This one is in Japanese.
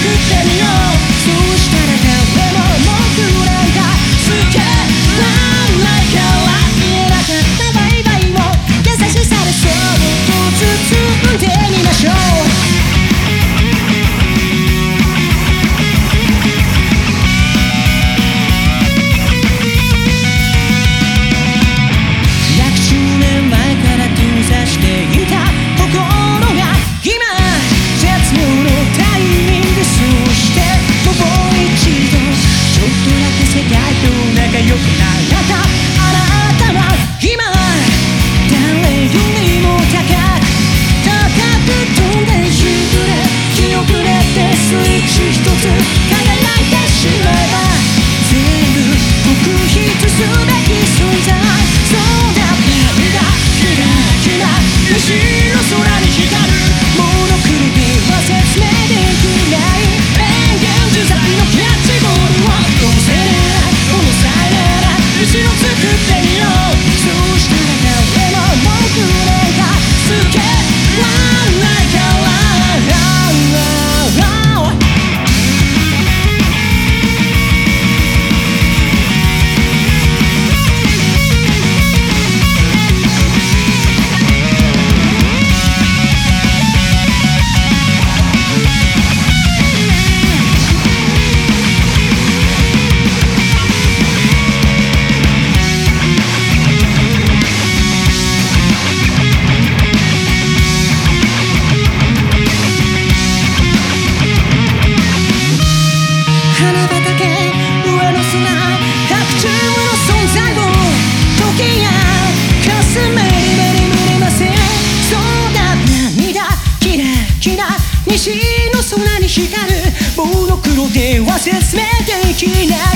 くてみよう私の空に光るモノクロでは説明できない